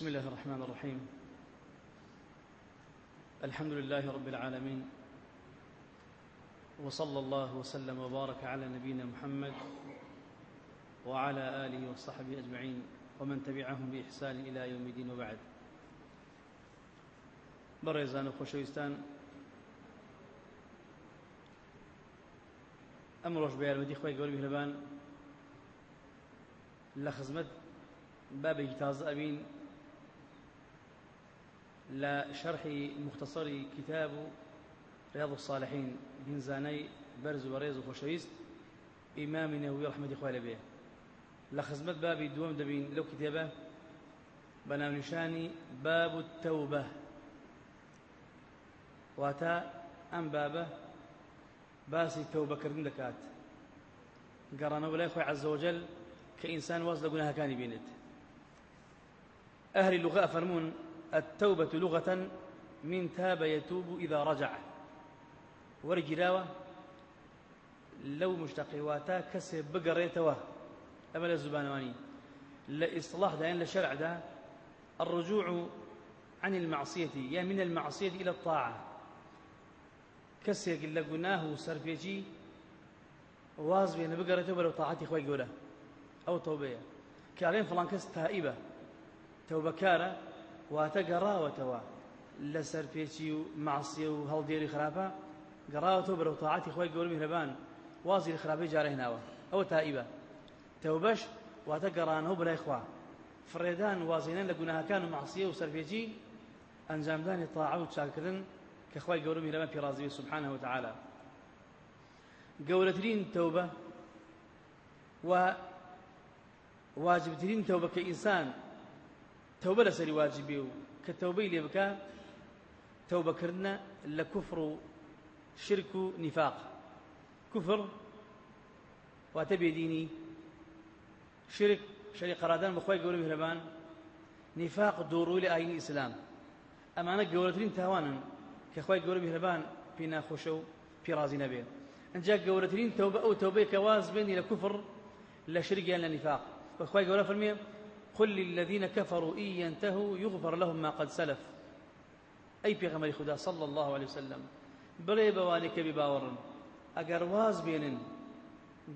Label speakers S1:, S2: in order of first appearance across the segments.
S1: بسم الله الرحمن الرحيم. الحمد لله رب العالمين. وصلى الله وسلم وبارك على نبينا محمد وعلى آله وصحبه أجمعين ومن تبعهم بإحسان إلى يوم الدين وبعد. بەڕێزان و خۆشەویستان ئەم ڕۆژ بە یارمەتی خۆی گەوری میهرەبان لە خزمەت لە شەرحی مختصری کتاب و رياض الصالحين هنزاني برز وريز وخوشويست إمام نووي رحمة إخوة لبيه لخزمت بابي دوم دبين لو كتابة. بنام نشاني باب التوبة. واتا أم بابة. توبة كردن دكات. قرانا ولا إخوة عز وجل كإنسان واصل قناها كان بينت أهل اللغة فرمون التوبة لغة من تاب يتوب إذا رجع. وەرگیراوە لەو مشتقیواتا کەسێ بگەڕێتەوە ئەمە لە زبانوانی لە ئیسڵاحدایان لە شەرعدا الرجوع عن المعصية يعني من المعصية إلى الطاعة. كسيك و سەرپێکی واز بێنە بگەڕێتەوە بەرەو طاعەتی خۆی گەورە ئەو تەوبەیە کاڵێن فڵان کەس تائیبە تەوبەکارە واتە گەڕاوەتەوە لە سەرپێکی و معسیە و هەڵدێری خراپە گەڕاوەتەوە بەرەو تاعاتی خۆی گەورە میهرەبان وازی لە خراپەی جارە هێناوە ئەوە تائیبە. تەوبەش واتە گەڕانەوە بەلای خوا. فڕێدان وازێنان لە گوناهەکان و معسیە و سەرپێکی ئەنجامدانی تاعە و چاکردن کە خۆی گەورە میهرەبان پیرازیوی سبحانه وتعالى گەورەترین تەوبە و واجبترین تەوبە کە ئینسان تەوبە لەسەری واجبێ و کە تەوبەی لێ بکە تەوبەکردنە لە کوفر و شرك نفاق. كفر واتبي ديني. شرك شريك قرادان بخواي قولي مهربان. نفاق دورو لآين الإسلام أما أنا قولتين تهوانا كخواي قولي مهربان بينا خوشو في رازي نبي. أن جاء قولتين توبة أو توبة كواز بين إلى كفر لا شرك إلا نفاق وخواي قولي فرمي قل للذين كفروا إن ينتهوا يغفر لهم ما قد سلف. أي بيغمر خدا صلى الله عليه وسلم بڵێ کە باوەڕن ئەگەر واز بێنن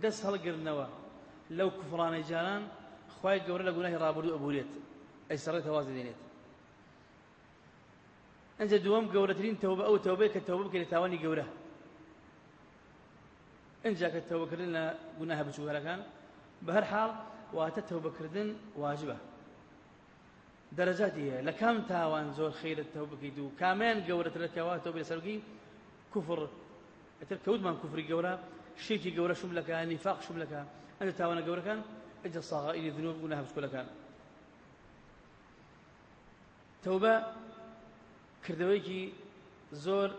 S1: دەست هەڵگرنەوە لەو کوفرانەی جاران خی گەورە لە ڕابردوو ئەبورێت ئەی سەڕێت هەوازی دێنێت ئەنجە دووەم گەورەترین تەوبە ئەو تەوبەیە کە تەوبە بکە لە تاوانی گەورە ئەنجا کە تەوبەکردن لە گوناهە بچووکەرەکان بە هەر حاڵ واتە تەوبەکردن واجبە دەرەجاتی هەیە لە کام تاوان زۆر خیرت تەوبە بکەیت و کامیان گەورەتر لە کەوا تەوبە لەسەرگی كفر. اتر كود من كفر جورا شيكي جورا شم لك نفاق شم لك أنت تاوانا جورا كان؟ اجى الصغائر ذنوب قلناها بسكولا كان. توبة كردويكي زور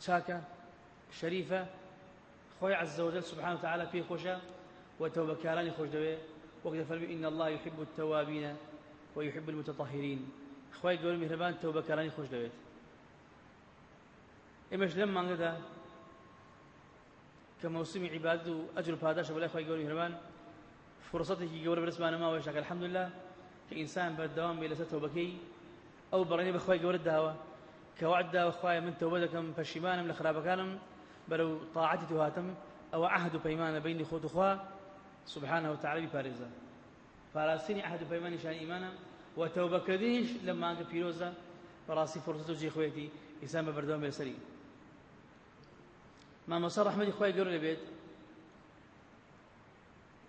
S1: شاكا شريفة خوي عز وجل سبحانه وتعالى في خوشة وتوبة كاراني خوش دوي وقد فرمي إن الله يحب التوابين ويحب المتطهرين. خوي قول مهربان توبة كاراني خوش دويت ئێمەش لەم مانگەدا کە مەوسمی عیباد و ئەجر و پاداشە بەلای خۆی گەوری هەرمان فرصەتێکی گەورە بەرزمانە ماوەی شاکە الحەمدلله کە ئینسان بەردەوام بێ لەسەر تەوبەکەی ئەو بەڕێنی بەخوای گەورە داوە کە وعد داوە خوایە من تەوبە دەکەم پەشیمانم لە خراپەکانم بەرەو طاعەتی تو هاتم ئەوە عهد بینی خۆت و خوا سبحانه وتعالى بپارێزە پاراستنی عهد و پەیمانی شان ئیمانە و تەوبەکردنیش لە مانگە پیرۆزە بەڕاستی فرصەت و جێخۆیەتی ئینسان بە بەردەوام بێسەری مامۆسا ڕەحمەتی خۆی گەورە لەبێت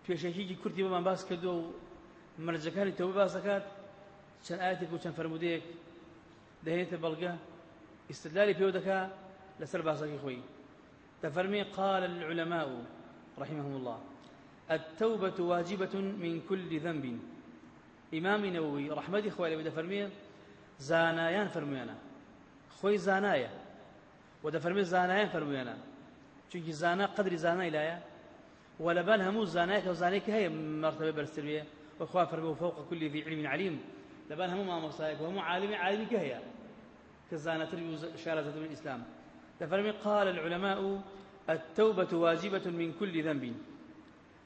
S1: پێشەکیی کورتی بەمان باس کردو و مەرجەکانی تەوە باس دەکات چەند ئاەتێک و چەند فرەرمودەیەک دەهێنێتە بەڵگە استدلالی پێوە دەکا لەسەر باسەکەی خۆی تفرمي قال العلماء رحمهم الله. التوبة واجبة من كل ذنب. إمام نووي رحمة إخوة لبدا فرمية زانايان فرميانا خوي زانايا. ودا فرمي زانايان فرميانا چونکی زانا قدری زانای لایە ولبان همو زانایك وزانيك هي مرتبة برسترية وإخوة فرموا فوق كل ذي علم عليم. لبان همو ما مصايك وهمو عالم عالم كهيا كزانة تربي شارة من الإسلام. لفرمي قال العلماء التوبة واجبة من كل ذنب.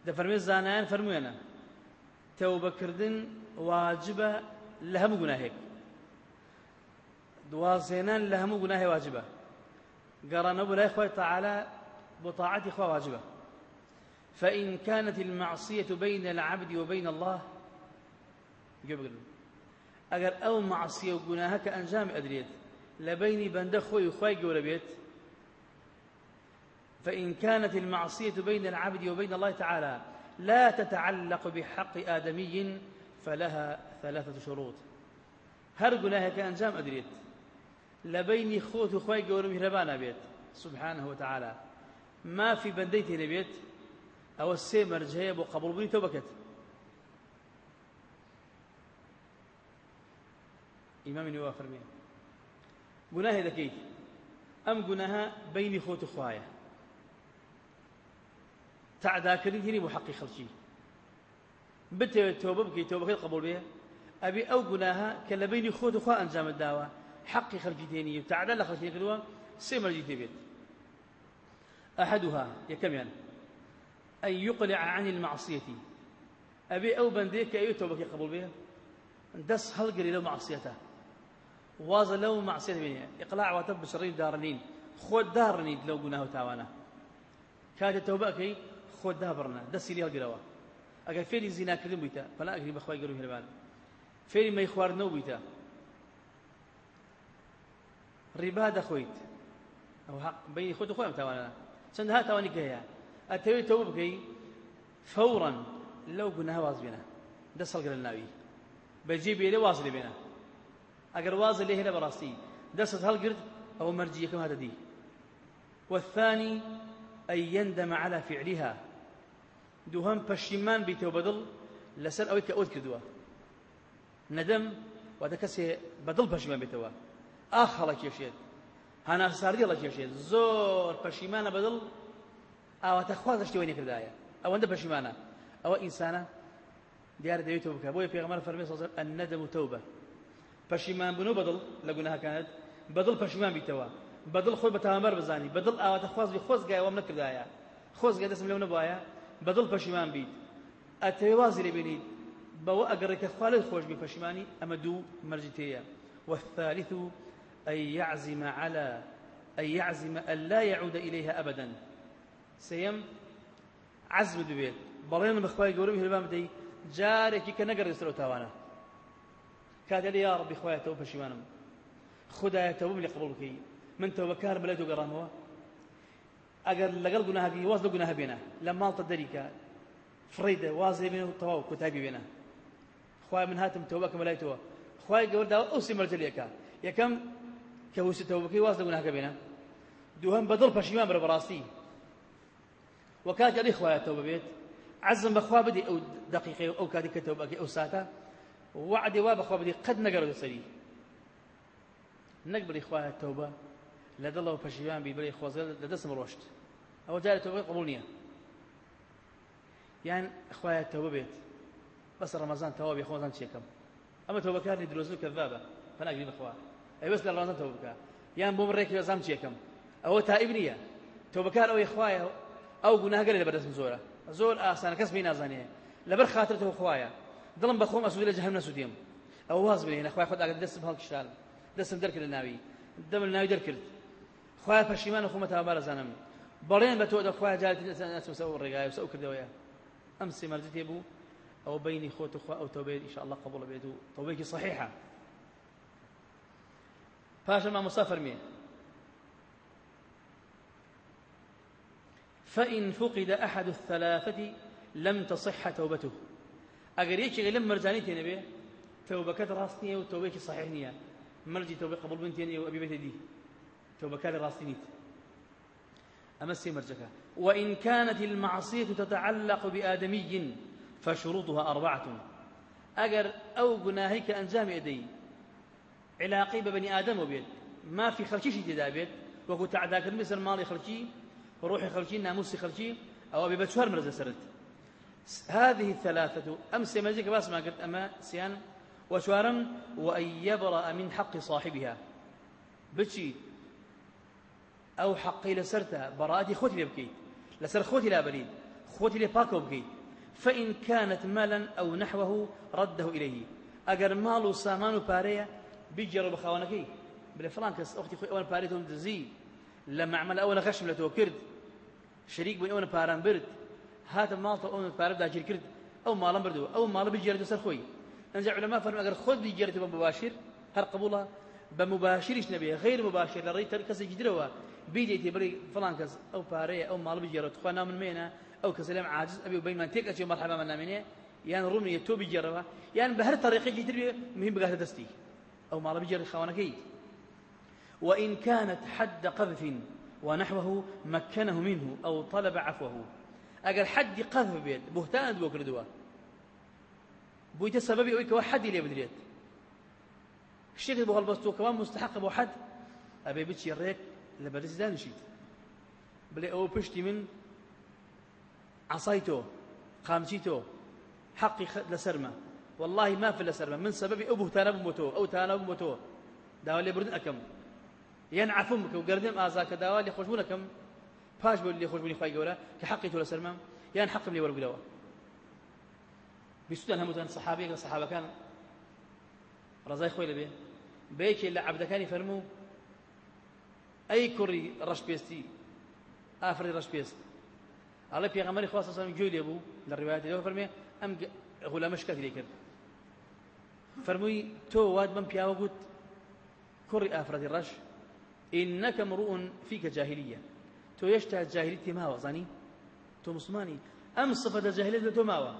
S1: دفرمي الزانان فرمينا توبة كردن واجبة لهم جناهك دوازينان لهم جناه واجبة قرن بلا إخوة تعالى بطاعة إخوة واجبة فإن كانت المعصية بين العبد وبين الله قبل أجر أو معصية وجناهك كأنجام أدريت لبيني بند خوي وخوي جول بيت فإن كانت المعصية بين العبد وبين الله تعالى لا تتعلق بحق آدمي فلها ثلاثة شروط. هر جناهك كأنجام أدريت لبيني خوت وخوي جول مهربانا بيت سبحانه وتعالى ما في بنديتي نبيت أو السيمر جهيب وقبل بني توبكت إمام نواف فرمي قناه ذكي أم قناها بيني خوت خوايا تعدا كريتني بحقي خلشي. بت توبة بكي توبة قبول بها أبي أو قناها كلا بيني خوت خوا أنجام الدعوة حقي خلشي تعدا لخلشي كدوا سيمر جيتي بيت. أحدها يكم يعني؟ أن يقلع عن المعصية. أبي أو بنديك أي توبك قبول بها دس هلقري له معصيته. واز له معصيته بينها إقلاع وتب شرين دارنين. خود دارنين لو قناه تاوانا كاد توبك خود لي هلقروا أقل فيني زنا كذب بيتا فلا أقري بخواي قروه هربان فيني ما يخوار نو بيتا ربا خويت أو حق بين خود أخوة تاوانا چەند هاتەوانی گەیە ئەتەوێت تەوە بکەی فەوران لەو گوناها واز بێنە دەست هەڵگرە ناوی. بەجێ بێ لێ واز لێ بێنە ئەگەر وازە لێ هێنە بەڕاستی دەستت هەڵگرت ئەوە مەرجیەکەم هاتە دی والثاني أن يندم على فعلها دوهم پشیمان بیتەوە بەدڵ لەسەر ئەوەی کە ئەوت کردووە. نەدەم واتە کەسێ بەدڵ پەشیمان بێتەوە ئاخ هەڵە کێشێت. هەناساردی هەڵە کێشێت. زۆر پەشیمانە بەدڵ. ئاواتە خوازە شتێوەی نەکردایە ئەوەندە پەشیمانە ئەوە ئینسانە دیارە دەوێتەوە بکە. بۆیە پێغەمبەر فەرمی سەڵ ئەنەدەم و تەوبە. پەشیمان بوونەوە بەدڵ لە گوناهەکانت. بەدڵ پەشیمان بیتەوە. بەدڵ خۆی بە تامەر بزانی. بەدڵ ئاواتە خوازی خۆزگای ئەوەم نەکردایە. خۆزگای دەستم لەو نەبوایە بەدڵ پەشیمان بیت ئەتەوێ وازی لێ بینیت بەوە ئەگەڕێکە خوالت خۆش بی پەشیمانی والثالث أن يعزم على أن يعزم أن لا يعود إليها أبدا سيم عزم دبيت بەڵێن بەخوای گەورە هێبام دەی جارێکی نەگەڕی سەر تاوانە. کاتێ لە یا ڕبی خۆیەتەوە پەشیمانم. خدایەتەوە لێ قبول بکەی. من تەوبەکار بەلای تۆ گەڕامەوە. ئەگەر لەگەڵ گوناهاکی واز لە گوناها بێنە لە ماڵتە دەریکە فڕیدە وازێ بێنە و تەواو کۆتابی بێنە خوای من هاتم تەوبەکەم بەلای تۆوە خوای گەورداوە ئەو سێ مەرجەلێکە یەکەم کە وستەوە بکەی واز لە گوناهەکە بێنە دووهەم بەدڵ پەشیمان برە بەڕاستی وەکات ئەلی خوایەتەوە ببێت عزم بەخوا بدی ئەو دقیقی ئەو کاتی کە تەوە بکەی ئەو ساتە وعدی وا بەخوا بدی قەت نەگەڕێتە سەری نەک بڵی خوایە تەوبە لە دڵەوە پەشیمان بی بڵی خۆزگە لە دەستم ئەوە جارە تەوبەی قبول نییە یان خوایە تەوبە بێت بەس ڕەمەزان تەوا بێ خۆزان چێکەم ئەمە تەوبەکانی درۆزن کەذابە فناگری بخوا ئەوێست لە ڕازان تەوە بکە یان بۆم ڕێکی بەزام چێکم ئەوە تائب نییە تۆبەکار ئەوەی خوایە ئەو گوناهگەر لە بەدەستم زۆرە زۆر ئاسانە کەس پێی نازانێ لەبەر خاترەوە خوایە دڵم بە خۆم ئەسوودی لە جەهەم نەسوودیم ئەو واز بێنە خوای خۆت ئاگەر دەستم هەڵکشال دەستم دەرکرد لە ناوی دەم لە ناوی دەرکرد خوای پەشیمان خۆمە تاوابە زانم. بەڵێن بە تۆ دەخوای جارێتی نەچوسە و ڕێگای وسە ئەو کردەوەیە ئەم سێ مەرجی تێبوو ئەو بینی خۆت و خوا ئەو تەوبێت ئینشاءالله قبول بێت و تەوبێکی صحیحە ما مسافر ميه فإن فقد أحد الثلاثة لم تصح توبته. أجر يجي لم مرجاني تنبيه توبة كد راستنية وتوبة صحيح مرجي توبة قبل بنتين أو أبي بيت دي. توبة كد راستنيت أما مرجكا وإن كانت المعصية تتعلق بآدمي فشروطها أربعة. أجر أو جناهيك أنجام يدي علاقي ببني آدم وبيت. ما في خلشي شيء تدابيت وكو تعداك مثل مالي خلشي وروحي خلشي ناموسي خلشي أو أبي بتشوار مرزة سرت. هذه الثلاثة أمس مجيك باس ما قلت أما سيان. وشوارا وأن يبرأ من حق صاحبها. بشي أو حقي لسرتها براءتي خوتي لبكيت لسر خوتي بريد خوتي لباكو بكيت فإن كانت مالا أو نحوه رده إليه. أجر مال سامان بارية بيجروا بخوانكي. بلا فلان كس أختي خوي أول باريتهم تزي. لما عمل أول غشم لتو كرد. شريك بين أول باران برد. هات مال أول بارد داجر كرد. أو مال بردو أو مال بيجروا سر خوي. نرجع علماء فرم أجر خذ بيجروا بمباشر. هر قبولها بمباشرش نبي غير مباشر. لريت كس بيدي تبري فلان كس أو بارية أو مال بيجروا تخوانا من مينا أو كسلام عاجز. وبين من تيك أشي مرحبا من نامني يعني رومي يتوب يجروا يعني بهر طريقة يجدر مهم بقى دستي. أو ما بيجر خوانكي وإن كانت حد قذف ونحوه مكنه منه أو طلب عفوه. أقل حد قذف بيت بهتان بوكر دوا بويت السبب أويك حد اللي بدريت. الشيخ بو غلبستو كمان مستحق بو حد. أبي بيتش يريك لبرز شيت بلي أو بشتي من عصايتو خامسيتو حقي لسرمه والله ما في لسرمه من سبب أبوه تانا بموتو أو تانا بموتو داوا لي بردن أكم ينعفمك وقردم آزاك داوا لي خوشبونكم باش بقول لي خوشبوني خواهي قولا كحقي تولا سرمه ين حقم لي دوا بسودان همتان صحابي صحابة كان رزاي لبي بيكي اللي عبد كان بيستي آفري رش بيست على بيغمري خواصة صلى الله عليه وسلم جولي أبو للروايات دوا فرمي أم غلامش كثير كرد فرموي تو واد من بيا وقت كري آفرد الرش إنك امرؤ فيك جاهلية. تو يشتهى الجاهلية ما وزني تو مسلماني. أم صفة الجاهلية تو ماوى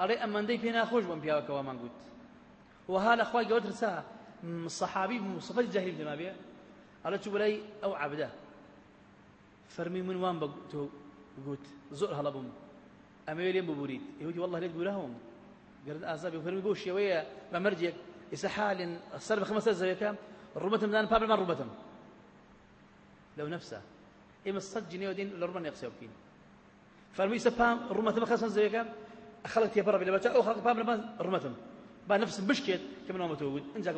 S1: أري أما ندي فينا خوش من بيا وكوا من قلت وهذا أخوي قلت رساها الصحابي صفة الجاهلية ما تشوف لي أو عبده. فرمي من وان بقول قلت زور هلا بوم. أما يليم ببوريد يهودي والله ليت بولهم قرد أعزاب يفرمي بوش يويا بمرجك إسحال السرب خمسة زي كام؟ الربتم دان بابل ما الربتم لو نفسه. إما الصد جنيه ودين الربن يقسي وكين فرمي سبام الرمتم خمسة زي كام؟ أخلت يا برا بلا أو خلق بابل ما الرمتم با نفس بشكت كم نوم توجد إنجاك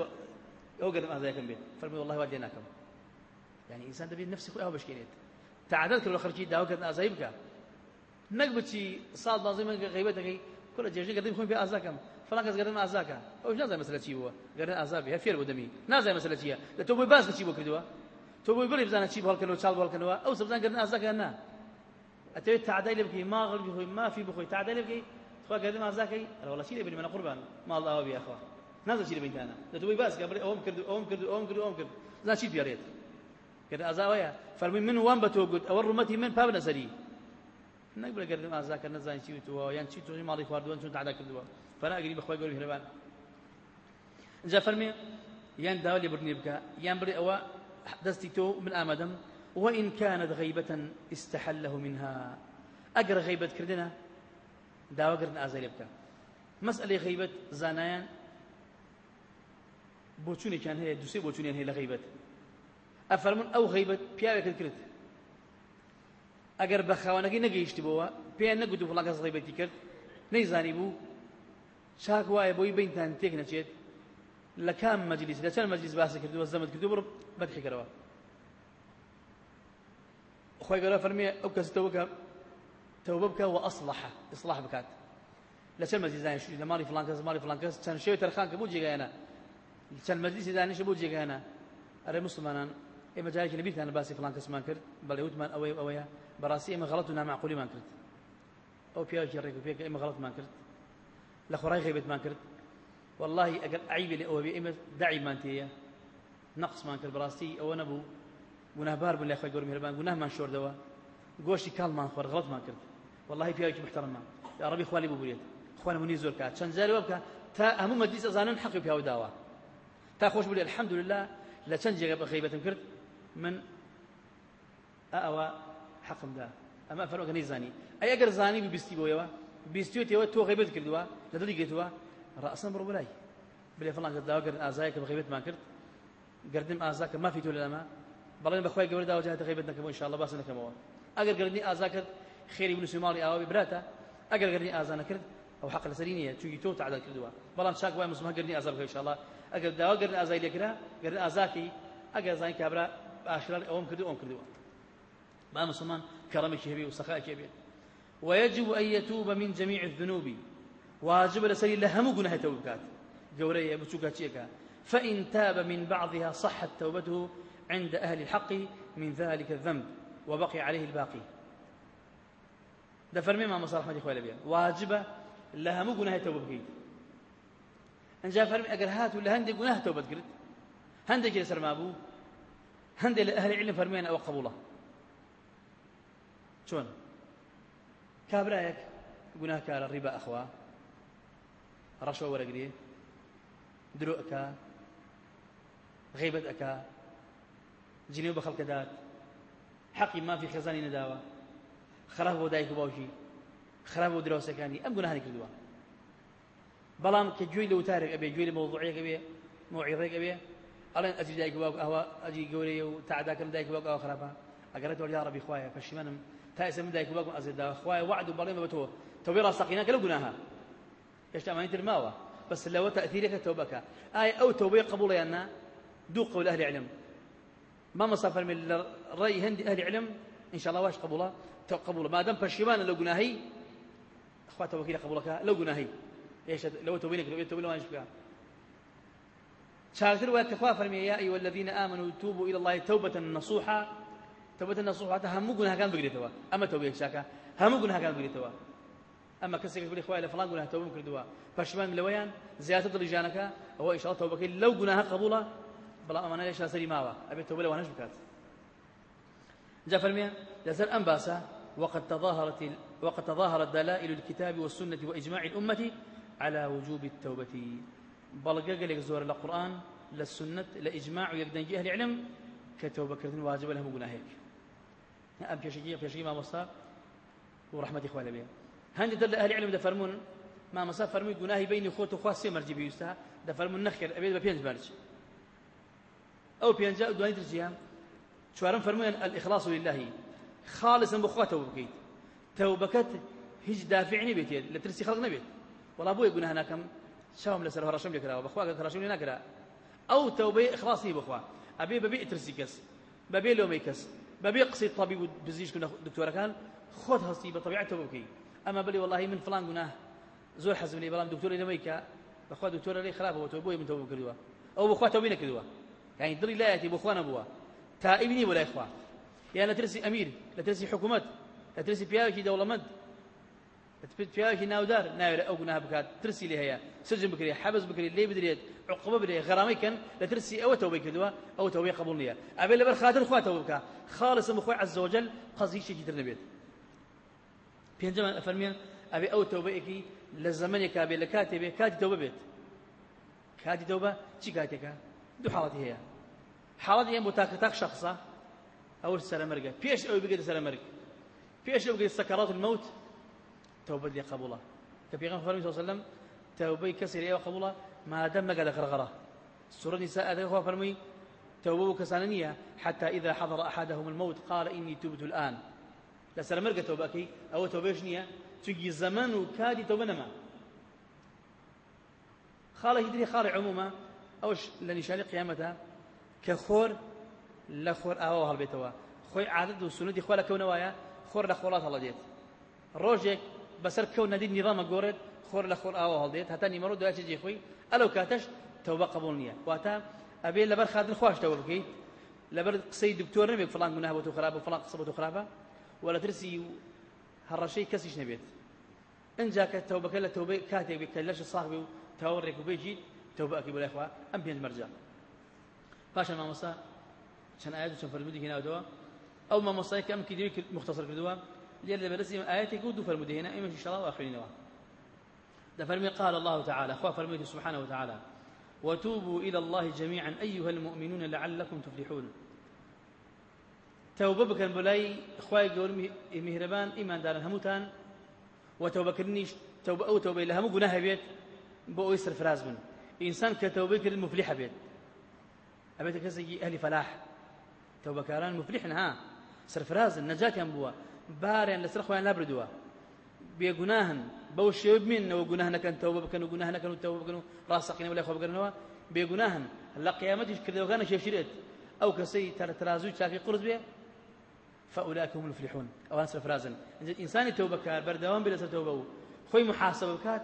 S1: أو قدم هذا يكمل فرمي والله وديناكم يعني إنسان تبي نفسك أو بشكيت تعادلك لو خرجي داوك أزايبك نقبتي صاد لازم غيبتك. كل جيش قديم خوي بأزاكم فلان كز قدم أزاكا أو نازل مسألة شيء هو قدم أزابي هفير ودمي نازل مسألة شيء لا توبي باس كشيء بكردوا توبي بلي بزانا شيء بهالكلو شال بهالكلو أو سبزان قدم أزاكا أنا أتبي تعديل بكي ما غلب بخوي ما في بخوي تعديل بكي خوا قدم أزاكي أنا والله شيء بني من قربان. ما الله أبي أخوة. نازل شيء بنت أنا. لا توبي باس. قبل أوم كردو أوم كردو أوم كردو أوم كردو. زان شيء بياريت كده أزاوية. فرمي من وان بتوجد أو الرمتي من بابنا سري نقبل قردم ئازاکە نەزانین چی وتوە یان چی تۆنی ماڵی خواردووە چون تعدا کردووە فەراگری بەخوای گەوری هێرەبان اینجا فەرمێ یان داوا لێ بردنی بکە یان بڵێ ئەوە دەستی تۆ من ئامادەم وإن كانت غيبة استحله منها. أجر غيبة كردنا داوا قردن آزاري بكا مسألة غيبة زانایان بۆچوونی كان هي بۆچوونیان هەیە لە غیبەت ئەفەرمون ئەو غیبەت پیاوێکت کرد ئەگەر بە خاوەنەکەی نەگەیشتی بۆەوە پێیان نەگوت و فڵاکەس غیبەتی کرد نەیزانی بوو چاک وایە بۆی بینتان تێک نەچێت لە کام مەجلیس لە چەند مەجلیس باسی کردووە زەمت کردو بڕ بەدحیکەرەوە خۆی گەورە فەرمیێ ئەو کەس تەوەکە تەوبە بکە و ئەصلحە ئیصلاح بکات لە چەند مەجلیس لە ماڵی فڵان کەس چەند شێوی تەرخان کە بوو جێگایەنە چەند مەجلیسی دانیشە بوو ئێمە جارێکی لەبیرتان باسی فڵان کەسمان کرد بەڵێ وتمان ئەوەی ئەوەیە بەڕاستی ئێمە غەڵەت و نامعقولیمان کرد ئەو پیاوێکی ڕێک و پێکە ئێمە غەڵەتمان کرد لە خۆڕای غیبەتمان کرد والله ئەگەر عیبێ لێ ئەوە بێ ئێمە داعیمان تێیە نەقسمان کرد بەڕاستی ئەوە نەبوو گوناهبار بوون لای خۆی گەور میهرەبان گوناهمان شۆردەوە گۆشتی کاڵمان خۆر غەڵەتمان کرد والله پیاوێکی محترمە یا ڕەبی خوالی ببورێت خوا نمونی زۆر کات چەند جارێ وە بکە تا هەموو مەجلیس ئەزانن حەقی پیاو داوە تا خۆش بوو الحەمدولله لە چەند جێگە بە غیبەتم کرد من ئەوە حەقم دا ئەمە فەرمەکە نەیزانی. ئەی ئەگەر زانی بیستی بۆیەوە بیستوێتەوە تۆ غیبت کردووە لە دڵی گێتووە ڕاستم بڕۆ بەلای بلێ فڵان کرداوە گەرن ئازایە کە بەغیبتمان کرد گردم ئازا کە مافی تۆ لەمە بەڵێن بەخوای گەورە داوە جاهاتە غیبت نەکەمەوە ئینشاءالله باس نەکەمەوە. ئەگەر گردنی ئازا کرد خێری بنووسی ماڵی ئاوا براتە ئەگەر گردنی ئازا نەکرد ئەو حق لەسەری نییە چونکی تۆ تعداد کردووە. بەڵام چاک وای مسلمان گردنی ئازا بکە ئینشاءالله ئەگەر داوا گردن ئازای لێکرا گردن ئازاکی ئەگەر زانی کابرا ئاشرار ئەوم کردو ئەوم کردووە با مسلمان؟ كرمك هبي وسخائك هبي ويجب أن يتوب من جميع الذنوب. واجب لسري لهم قناه توبكات. قورية بتوكاتيكا فإن تاب من بعضها صحت توبته عند أهل الحق من ذلك الذنب وبقي عليه الباقي. ده فرمي ما مصالح ما يخوي لبيا واجب لهم قناه توبكيت إن جاء فرمي اگر هات ولا هندي قناه توبت قلت هندي سر ما ابو هندي أهل العلم فرمينا أو قبوله. چۆن کابراایەک گوناهکارە ڕیبە ئەخوا ڕەشەوە وەرەگرێ درۆ ئەکا غیبەت ئەکا جنێو بە خەڵکەدات حەقی مافی خێزانی نەداوە خراپ بۆ دایک و باوکی خراپ بۆ دراوسەکانی ئەم گوناهانی کردووە بەڵام کە گوێی لە وتارێک ئەبێ گوێی لە ئەڵێن ئەجی دایک و باوک ئەوە ئەجی گەورەیە و تعداکەم دایک باوک ئەوە خراپە ئەگەرێت وەریا ڕەبی خوایە پەشیمانم تا اسم دایک باکم ئەزێدا خوای وعد و بەڵێمە بە تۆ تەوبێ ڕاستەقینەکە لە گوناها هێشتا ئەمانی تر ماوە بس لەوە تەئثیرێکە تەوبەکە ئایا ئەو تەوبەی قبوڵیان نا دوو قول علم ما مصافر من الرأي هندي أهل علم إن شاء الله واش قبوله؟ قبوله ما دام پشیمان لو گناهی اخوات وكيل قبولك لو گناهی إيش لو توبينك لو توبين ما يشبه. شاكر وكفا فرمي يا أيها الذين آمنوا توبوا إلى الله توبة نصوحا توبة هذا هم قلنا كان بقريتوا أما توبة شاكا هم قلنا كان بقريتوا أما كسر يقول إخوة لفلان قلنا توبة كردوا فشمان لويان زيادة الرجانك هو إن شاء الله توبة لو قلناها قبولا بلا أمانة ليش نسري ماوا؟ أبي توبة لو أنا بكات؟ جاء فرميا لزر أنباسا وقد تظاهرت وقد تظاهرت دلائل الكتاب والسنة وإجماع الأمة على وجوب التوبة. بلغ لك زور القرآن للسنة لإجماع يقدن أهل العلم كتوبة كردن واجب لهم قلنا هيك ئەم پێشگی پێشگی مامۆستا و ڕحمەتی خوا لەبێ هەندی دەر لە ئەهلی علم دەفەرمون مامۆستا فەرمووی گوناهی بینی خۆت و خوا سێ مەرجی پێویستە دەفەرمون نەخێر ئەبێت بە پێنج مەرج ئەو پێنجە دوای فەرموویان الإخلاص لله. خالصا بخوا توبە بکەیت تەوبەکەت هیچ دافع نبێت لە ترسی خەڵک نبێت وڵا بۆیە گوناه شاوم لەسەر هەڕەشەم لێکراوە بەخوا کە هەڕەشەم لێ ناکرا ئەو تەوبەی ئیخلاصی بخوا. ئەبێ بەبێ ترسی کەس بەبێ لۆمەی کەس بەبێ قسەی طبیب و پزیشک و دکتۆرەکان خۆت هەستی بە طبیعەتەوە بکەی ئەمە بڵێ والله من فلان گوناه زۆر حەزم لێ بەڵام دکتۆری لەمەی کە بەخوا دکتۆرە لێ خراپەوە تۆ بۆی من تەوبە کردووە ئەو بخوا تەوبی نەکردووە یعنی دڵی لایەتی بۆ خوا نەبووە تائب نی بۆ لای خوا یان لە ترسی ئەمیر لە ترسی حکوومەت لە ترسی پیاوێکی دەوڵەمەند پیاوێکی ناودار ناوێت ئەو گوناه بکات ترسی لێ هەیە سجن بکرێت حەبس بکرێت لێ بدرێت عقبە بدرێت غەرامەی کەن لە ترسی ئەوە تەوبەی کردووە ئەو تەوبەی قبول نییە ئەبێ لەبەر خاتر خوا تەوبە بکە خالص بخۆی عز وجل قەزیشێکی تر نەبێت پێنجەمان ئەفەرمێن ئەبێ ئەو تەوبەیەکی لە زەمانێکا بێت لە کاتێ بێت کاتی تەوبە بێت کاتی تەوبە چی کاتێکە دوو حاڵەتی هەیە حاڵەتی هەیە بۆ تاک شخصە ئەو سەرمەرگە پێش ئەوەی بگێتە سەرمەرگ پێش ئەو بگێت سەکەڕات المەوت قبولة. كبيغان فرمي صلى الله عليه وسلم توبة كسر إيه قبولة ما دام نقل غرغرة. سورة النساء هذا فرمي توبة كسانية حتى إذا حضر أحدهم الموت قال إني تبت الآن. لسر مرقة توبة كي أو توبة شنية؟ تجي زمان وكادي توبة نما. خالة يدري خالة عموما أوش لنشاني قيامتها كخور لخور أهوها البيتوا خوي عادة وسنة خوالة كونوايا خور لخورات الله ديت روجك بەسەر کەوت نەدی نیڕامە گۆڕێت خۆر لە خۆر ئاوە هەڵدێت هەتا نیمەڕۆ دوای جێ خۆی ئەلەو کاتەش تەوبە قبول نییە واتە ئەبێ لەبەر خاتن خواشتەوە بکەیت لەبەر قسەی دکتۆر نەبێت فلان بۆ تۆ خراپە فلان قسە بۆ تۆ خراپە ولا ترسی هەڕەشەی کەسیش نەبێت ئەنجا کە تەوبەکە لە تەوبەی کاتێک بێت کە لەش ساغ بێ و تاوەڕێک و بێجیت تەوبە ئەکەی بەلای خوا ئەم پێنج مەرجە پاشان مامۆستا چەند ئاەت و چەند فەرمودی هێناوتەوە ئەو مامۆستای کە ئەم کیدوی مختصر کردووە لێرە برسي آياتك ودو فرمودي هنا إما الله وآخرين ده فرمي قال الله تعالى أخوة فرميته سبحانه وتعالى وتوبوا إلى الله جميعا أيها المؤمنون لعلكم تفلحون. تەوبە بکەن بۆ لای خی گەور میهرەبان ئیماندارن هەمووتان و تەوبەکردنیش تەوبە ئەو تەوبەی لە هەموو گوناه هەبێت بۆ ئەوی سەرفراز بن. ئینسان کە تەوبەی کرد مفلیح بێت ئەبێتە کەسێکی ئەهلی فەلاح تەوبەکاران مفلیحن ها؟ سەرفرازن نەجاتیان بووە بارێن لەسەر خۆیان نابردووە بێگوناهن بەو شێوە بمێنەوە گوناه نەکەن تەوبە بکەن و گوناه نەکەن و تەوبە بکەن و ڕاستەقینەوە لای خۆ بگەنەوە بێگوناهن لە قیامەتیش کردەوەکانە شێشرێت ئەو کەسەی تەرازوی چاکی قرس بێ فأولئك هم المفلحون. أو أنسر فرازن إنسان توبة كار بردوام بلا توبة. خوي محاسبة بكات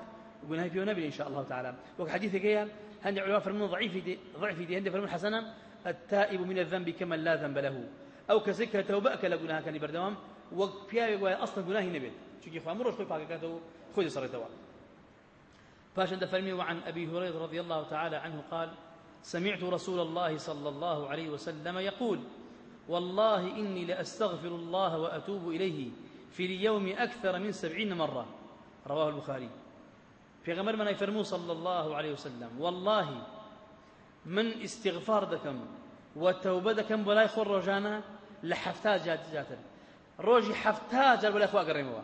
S1: وقلنا في نبي إن شاء الله تعالى. وك حديث كيا هندي علماء فرمون ضعيف دي ضعيف دي هندي فرمون حسنا التائب من الذنب كمن لا ذنب له. أو كسك توبة كلا قلنا كان بردوام وفيها يقول أصلا قلنا نبي. شو كي خواه مروش خوي فاقاته خوي صار توا فاشن فرمي وعن أبي هريرة رضي الله تعالى عنه قال سمعت رسول الله صلى الله عليه وسلم يقول والله إني لأستغفر الله وأتوب إليه في اليوم أكثر من سبعين مرة. رواه البخاري. في غمر من يفرمو صلى الله عليه وسلم والله من استغفار دكم وتوبة دكم ولا يخور رجانا لحفتا جات جاتر روجي حفتا جات ولا يخوا قرموا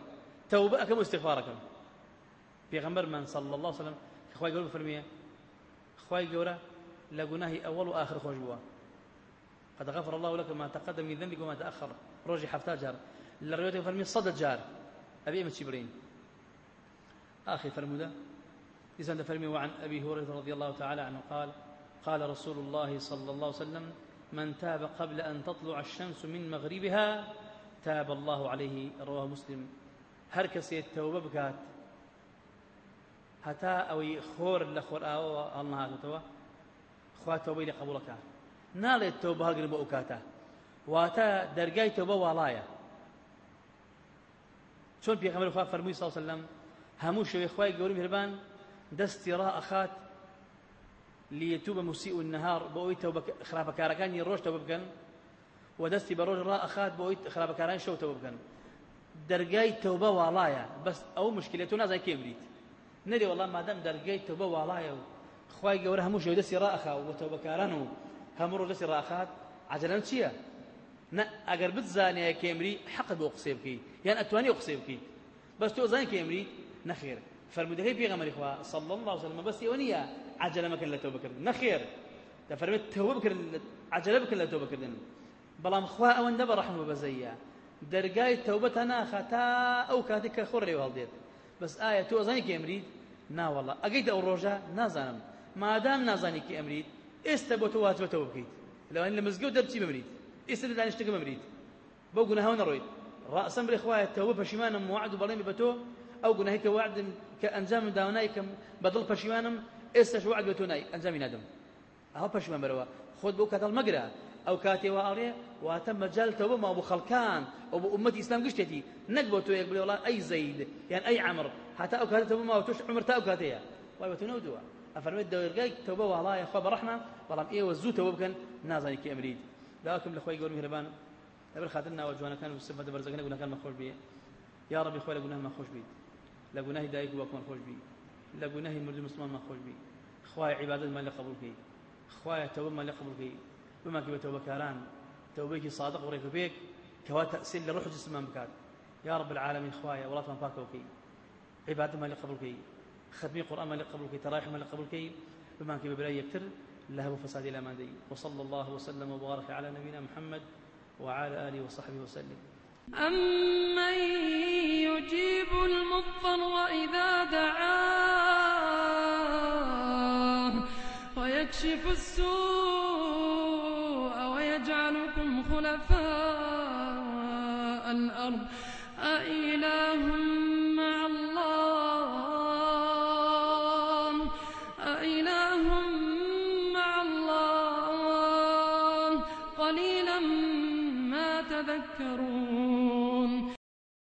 S1: توبة كم استغفاركم في غمر من صلى الله عليه وسلم أخوي يقول فرمية أخوي يقول لقناه أول وآخر خوش بوا. قد غفر الله لك ما تقدم من ذنبك وما تأخر. روجي حفتا جار. للرواية فرمي صدد جار. أبي أمة شبرين آخر فرمودة. إذا فرمي وعن أبي هريرة رضي الله تعالى عنه قال قال رسول الله صلى الله عليه وسلم من تاب قبل أن تطلع الشمس من مغربها تاب الله عليه رواه مسلم. هركس يتوب بكات هتا أو خور لخور آو الله هاتوا خواتوا بيلي قبولك ناڵێت تۆ بەهەڵگر بۆ ئەو کاتە واتە دەرگای تۆ بە واڵایە چۆن پێغەمبەر خوا فەرمووی ساڵ سەلەم هەموو شەوێ خوای گەورم هێربان دەستی ڕا ليتوب مسيء النهار بۆ ئەوی تەوبە خراپەکارەکانی ڕۆژ تەوبە بکەن و دەستی بە ڕۆژ ڕا ئەخات بۆ ئەوی شەو تەوبە بکەن دەرگای تەوبە واڵایە بەس ئەو مشکلێت تۆ نازای کێ بریت نەری وەڵام مادەم دەرگای تەوبە واڵایە و خوای گەورە هەموو شەو دەستی ڕا ئەخا و تەوبەکاران و هەموو ڕۆژ دەستی ڕاخات عجلەن چییە ئەگەر بتزانێ کێمری حەقت بۆ قسێ بکەیت یان ئەتوانی قسێ بکەیت بەس تۆ زان کێمری نەخێر صلى الله عليه وسلم ئەوە نییە عجلە مەکەن لە تۆ بکردن نەخێر دەفەرمێت تەوە بکردن عجلە بکەن لە تۆ بکردن بەڵام خوا ئەوەندە بە ڕەحم بەزەیە دەرگای تەوبەتە ناخە تا ئەو کاتێک کە خۆڕێ هەڵدێت بەس ئایا تۆ زانی کە ئەمرید ناوەڵە ئەگەیت ئەو ڕۆژە نازانم مادام نازانی کە ئەمرید ئێستا بۆ تۆ واجبەتەوە بکەیت لەوانی لە مزگەوت دەرچی بمریت ئێستا لە دانیشتەکە بمریت بەو گوناهەوە نەڕۆیت ڕاسم بڵێ خوایە تەوە پەشیمانم وعد و بەڵێمی بە تۆ ئەو گوناهی کە وعدم ئێستاش وعد تۆ نای ئەنجامی نادەم ئەوە پەشیمان بەرەوە خۆت بەو کاتەڵ مەگرە ئەو کاتێوە ئاڵێ واتە مەجال تەوە ما بۆ ئومەتی ئیسلام گشتێتی نەک بۆ تۆ یەک بڵێ وڵا ئەی زەید یان ئەی عەمر هەتا ئەو کاتەوە ما توش عمر تا ئەو کاتەیە وای بە تۆ نەودووە ئەفەرمێت دەوەرگای تەوبە واڵایە خوا بەڕەحمە بەڵام ئێوە زوو تەوبە بکەن نازانی کە ئەمرید داواکەم لە خۆی گەور میهرەبان لەبەر خاتر ناوە جوانەکان و سبەت بەرزەکان گوناهەکان مەخۆش بێ یا ڕەبی خۆی لە گوناه مەخۆش بیت لە گوناهی دایک و باوکمان خۆش بی لە گوناهی مردی مسلمان بی. خوای عیبادەتمان لە قبول بکەی خوای تەوبەمان لە قبول بکەی بماکە بە تەوبەکاران تەوبەیەکی صادق و ڕێکوپێک کەوا تەسیل لە ڕوح يا رب العالمين خوايا وڵاتمان پاکەوەکەی عیبادەتمان لە قبول قرآن ما لقبل كي ترايح ما لقبل كي بما كي ببلاي يكتر لهب فساد إلى ما دي وصلى الله وسلم وبارك على نبينا محمد وعلى آله وصحبه وسلم.
S2: أمن يجيب المضطر إذا دعاه ويكشف السوء ويجعلكم خلفاء